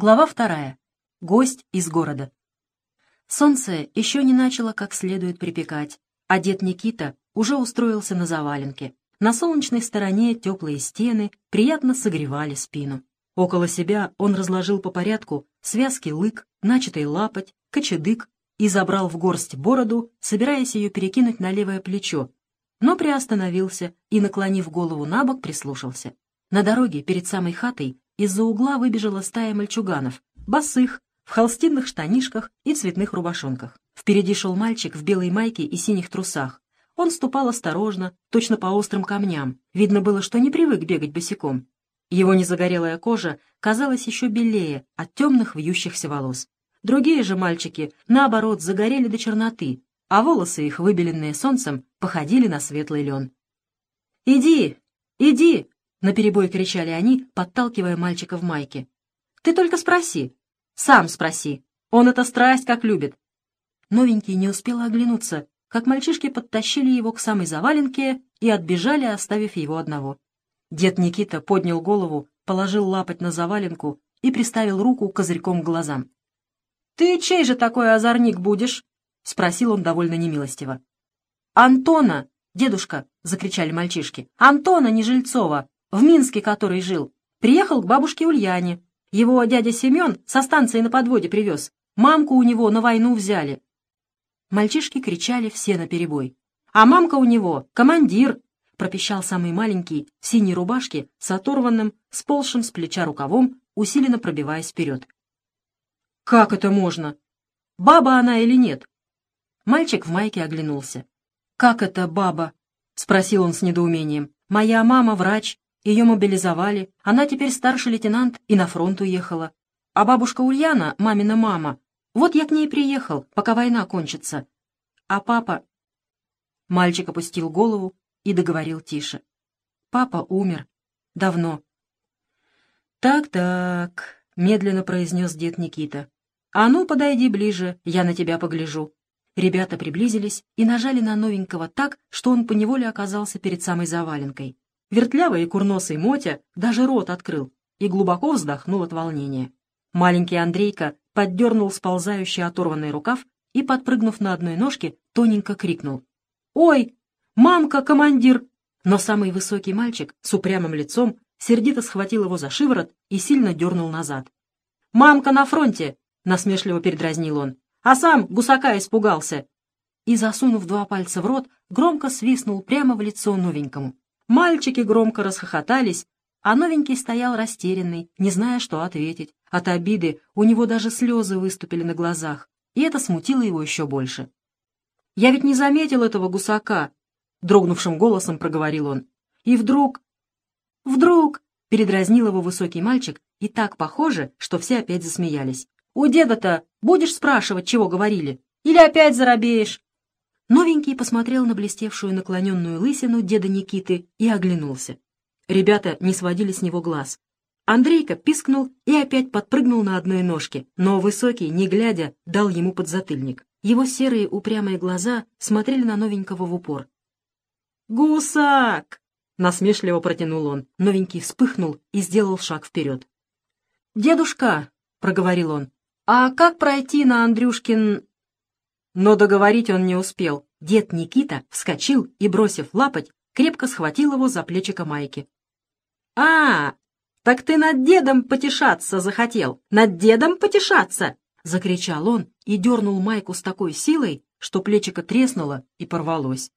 Глава вторая. Гость из города. Солнце еще не начало как следует припекать, а дед Никита уже устроился на заваленке. На солнечной стороне теплые стены приятно согревали спину. Около себя он разложил по порядку связки лык, начатый лапоть, кочедык и забрал в горсть бороду, собираясь ее перекинуть на левое плечо, но приостановился и, наклонив голову на бок, прислушался. На дороге перед самой хатой из-за угла выбежала стая мальчуганов, босых, в холстинных штанишках и цветных рубашонках. Впереди шел мальчик в белой майке и синих трусах. Он ступал осторожно, точно по острым камням. Видно было, что не привык бегать босиком. Его незагорелая кожа казалась еще белее от темных вьющихся волос. Другие же мальчики, наоборот, загорели до черноты, а волосы их, выбеленные солнцем, походили на светлый лен. «Иди! Иди!» — наперебой кричали они, подталкивая мальчика в майке. «Ты только спроси. Сам спроси. Он это страсть как любит». Новенький не успел оглянуться, как мальчишки подтащили его к самой заваленке и отбежали, оставив его одного. Дед Никита поднял голову, положил лапоть на заваленку и приставил руку козырьком к глазам. «Ты чей же такой озорник будешь?» — спросил он довольно немилостиво. «Антона, дедушка!» — закричали мальчишки. «Антона Нежильцова! В Минске который жил, приехал к бабушке Ульяне. Его дядя Семен со станции на подводе привез. Мамку у него на войну взяли. Мальчишки кричали все наперебой. «А мамка у него командир!» — пропищал самый маленький в синей рубашке с оторванным, сползшим с плеча рукавом, усиленно пробиваясь вперед. «Как это можно? Баба она или нет?» Мальчик в майке оглянулся. «Как это баба?» — спросил он с недоумением. «Моя мама врач, ее мобилизовали, она теперь старший лейтенант и на фронт уехала. А бабушка Ульяна, мамина мама, вот я к ней приехал, пока война кончится. А папа...» Мальчик опустил голову и договорил тише. «Папа умер. Давно». «Так-так», — медленно произнес дед Никита. «А ну, подойди ближе, я на тебя погляжу». Ребята приблизились и нажали на новенького так, что он поневоле оказался перед самой заваленкой. Вертлявый и курносый Мотя даже рот открыл и глубоко вздохнул от волнения. Маленький Андрейка поддернул сползающий оторванный рукав и, подпрыгнув на одной ножке, тоненько крикнул. «Ой, мамка, командир!» Но самый высокий мальчик с упрямым лицом сердито схватил его за шиворот и сильно дернул назад. «Мамка на фронте!» — насмешливо передразнил он. «А сам гусака испугался!» И, засунув два пальца в рот, громко свистнул прямо в лицо новенькому. Мальчики громко расхохотались, а новенький стоял растерянный, не зная, что ответить. От обиды у него даже слезы выступили на глазах, и это смутило его еще больше. «Я ведь не заметил этого гусака», — дрогнувшим голосом проговорил он. И вдруг... «Вдруг...» — передразнил его высокий мальчик, и так похоже, что все опять засмеялись. «У деда-то будешь спрашивать, чего говорили? Или опять заробеешь?» Новенький посмотрел на блестевшую наклоненную лысину деда Никиты и оглянулся. Ребята не сводили с него глаз. Андрейка пискнул и опять подпрыгнул на одной ножке, но Высокий, не глядя, дал ему подзатыльник. Его серые упрямые глаза смотрели на новенького в упор. «Гусак!» — насмешливо протянул он. Новенький вспыхнул и сделал шаг вперед. «Дедушка!» — проговорил он. «А как пройти на Андрюшкин но договорить он не успел. Дед Никита вскочил и, бросив лапоть, крепко схватил его за плечико майки. «А, так ты над дедом потешаться захотел! Над дедом потешаться!» — закричал он и дернул майку с такой силой, что плечико треснуло и порвалось.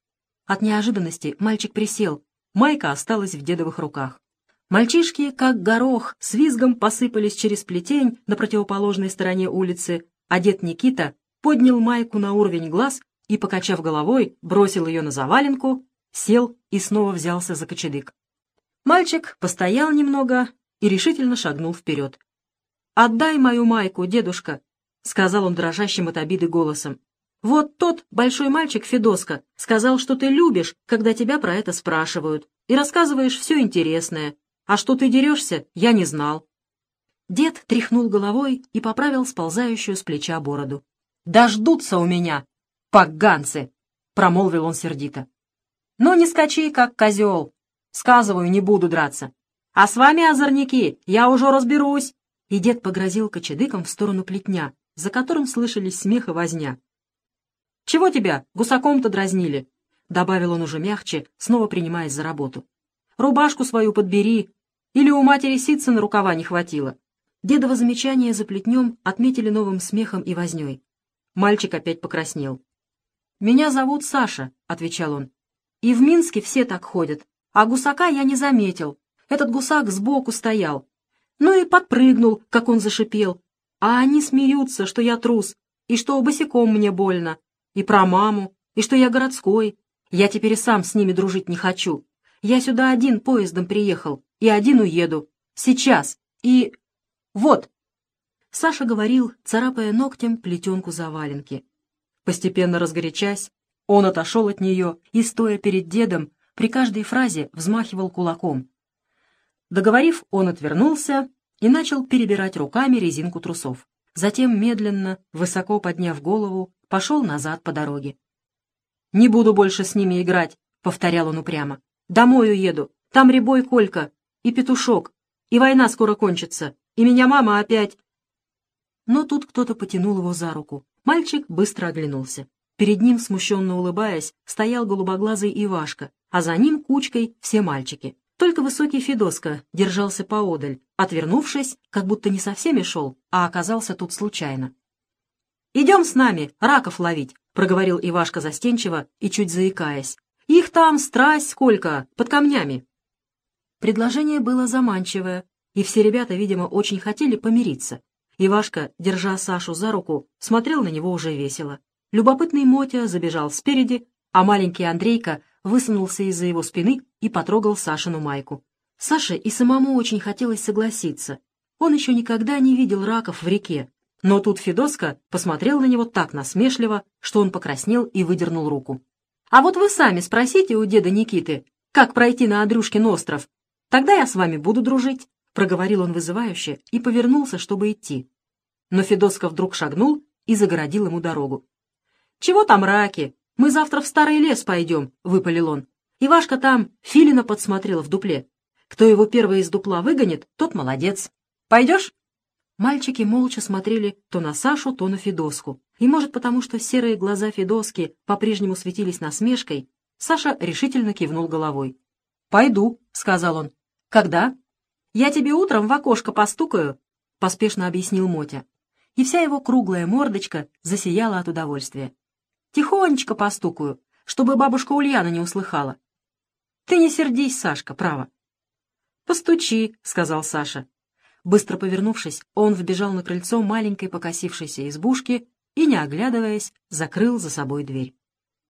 От неожиданности мальчик присел, майка осталась в дедовых руках. Мальчишки, как горох, с визгом посыпались через плетень на противоположной стороне улицы, а дед Никита поднял майку на уровень глаз и, покачав головой, бросил ее на заваленку, сел и снова взялся за кочедык. Мальчик постоял немного и решительно шагнул вперед. «Отдай мою майку, дедушка», — сказал он дрожащим от обиды голосом. «Вот тот большой мальчик Федоска сказал, что ты любишь, когда тебя про это спрашивают, и рассказываешь все интересное, а что ты дерешься, я не знал». Дед тряхнул головой и поправил сползающую с плеча бороду. Дождутся у меня, поганцы!» — промолвил он сердито. «Ну, не скачи, как козел. Сказываю, не буду драться. А с вами, озорники, я уже разберусь. и дед погрозил кочедыком в сторону плетня, за которым слышались смех и возня. «Чего тебя гусаком-то дразнили?» — добавил он уже мягче, снова принимаясь за работу. «Рубашку свою подбери, или у матери ситца на рукава не хватило?» Дедово замечание за плетнем отметили новым смехом и возней. Мальчик опять покраснел. «Меня зовут Саша», — отвечал он. «И в Минске все так ходят, а гусака я не заметил. Этот гусак сбоку стоял. Ну и подпрыгнул, как он зашипел. А они смеются, что я трус, и что босиком мне больно, и про маму, и что я городской. Я теперь сам с ними дружить не хочу. Я сюда один поездом приехал, и один уеду. Сейчас. И... вот!» Саша говорил, царапая ногтем плетенку заваленки. Постепенно разгорячась, он отошел от нее и, стоя перед дедом, при каждой фразе взмахивал кулаком. Договорив, он отвернулся и начал перебирать руками резинку трусов. Затем, медленно, высоко подняв голову, пошел назад по дороге. «Не буду больше с ними играть», — повторял он упрямо. «Домой уеду. Там Рябой Колька и Петушок, и война скоро кончится, и меня мама опять...» Но тут кто-то потянул его за руку. Мальчик быстро оглянулся. Перед ним, смущенно улыбаясь, стоял голубоглазый Ивашка, а за ним кучкой все мальчики. Только высокий Федоска держался поодаль, отвернувшись, как будто не со всеми шел, а оказался тут случайно. «Идем с нами, раков ловить», — проговорил Ивашка застенчиво и чуть заикаясь. «Их там страсть сколько, под камнями». Предложение было заманчивое, и все ребята, видимо, очень хотели помириться. Ивашка, держа Сашу за руку, смотрел на него уже весело. Любопытный Мотя забежал спереди, а маленький Андрейка высунулся из-за его спины и потрогал Сашину майку. Саше и самому очень хотелось согласиться. Он еще никогда не видел раков в реке, но тут Федоска посмотрел на него так насмешливо, что он покраснел и выдернул руку. «А вот вы сами спросите у деда Никиты, как пройти на Андрюшкин остров. Тогда я с вами буду дружить», — проговорил он вызывающе и повернулся, чтобы идти. Но Федоска вдруг шагнул и загородил ему дорогу. «Чего там раки? Мы завтра в старый лес пойдем», — выпалил он. «Ивашка там филина подсмотрел в дупле. Кто его первый из дупла выгонит, тот молодец. Пойдешь?» Мальчики молча смотрели то на Сашу, то на Федоску. И, может, потому что серые глаза Федоски по-прежнему светились насмешкой, Саша решительно кивнул головой. «Пойду», — сказал он. «Когда?» «Я тебе утром в окошко постукаю», — поспешно объяснил Мотя. И вся его круглая мордочка засияла от удовольствия. «Тихонечко постукаю, чтобы бабушка Ульяна не услыхала». «Ты не сердись, Сашка, право». «Постучи», — сказал Саша. Быстро повернувшись, он вбежал на крыльцо маленькой покосившейся избушки и, не оглядываясь, закрыл за собой дверь.